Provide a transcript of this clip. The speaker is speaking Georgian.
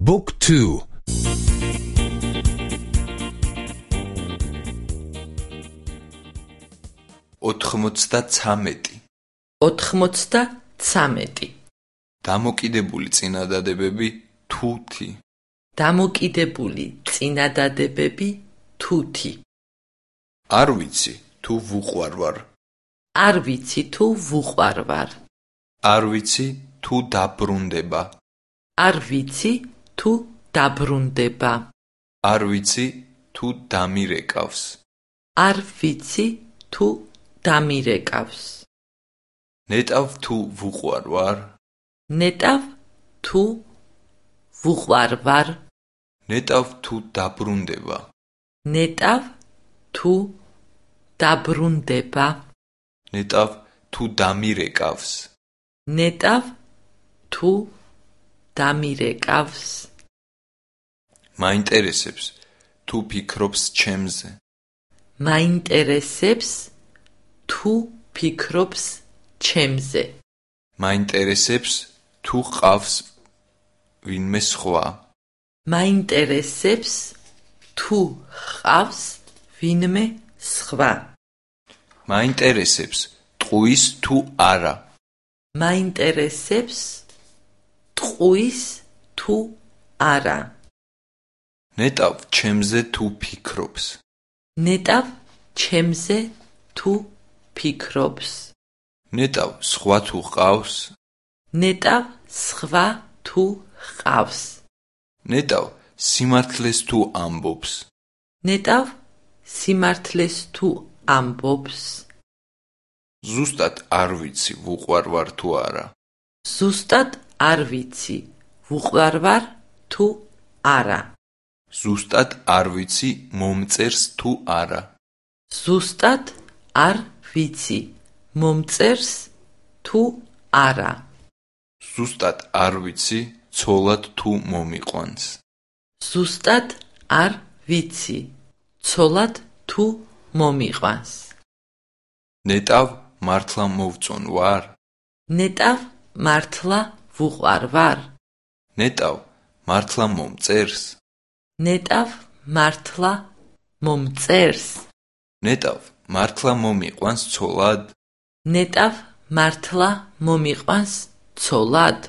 Book 2 93 93 დამოკიდებული წინადადებები თუთი. დამოკიდებული წინადადებები თუთი. არ ვიცი თუ ვუყვარვარ. არ ვიცი თუ ვუყვარვარ. არ ვიცი თუ დაბრუნდება. არ ვიცი თუ დაბრუნდება. არ ვიცი თუ დამირეკავს. არ ვიცი თუ დამირეკავს. ნეტავ თუ ვუყვარვარ. ნეტავ თუ ვუყვარვარ. ნეტავ თუ დაბრუნდება. ნეტავ თუ დაბრუნდება. ნეტავ თუ დამირეკავს. ნეტავ თუ დამირეკავს მაინტერესებს თუ ფიქრობს ჩემზე. მაინტერესებს თუ ფიქრობს ჩემზე. მაინტერესებს თუ ყავს ვინმე სხვა. მაინტერესებს თუ ყავს ვინმე სხვა. მაინტერესებს ტყუის თუ არა. მაინტერესებს ტყუის თუ არა? ნეტავ ჩემზე თუ ფიქრობს? ნეტავ ჩემზე თუ ფიქრობს? ნეტავ სხვა თუ ყავს? ნეტავ სხვა თუ ყავს? ნეტავ სიმართლეს თუ ამბობს? ნეტავ სიმართლეს თუ ამბობს? ზუსტად არ ვიცი ვუყვარვარ თუ არა? ზუსტად არ ვიცი. ვუყვარვარ თუ არა. ზუსტად არ ვიცი მომწერს თუ არა. ზუსტად არ ვიცი. მომწერს თუ არა. ზუსტად არ ვიცი ცოლად თუ მომიყვანს. ზუსტად არ ვიცი. ცოლად თუ მომიყვანს. ნეტავ მართლა მოვწონ ვარ ნეტავ მართლა ვუყვარვარ ნეტავ მართლა მომწერს. ნეტავ მართლა მომწერს. ნეტავ მართლა მომიყვანს ცოლად. ნეტავ მართლა მომიყვანს ცოლად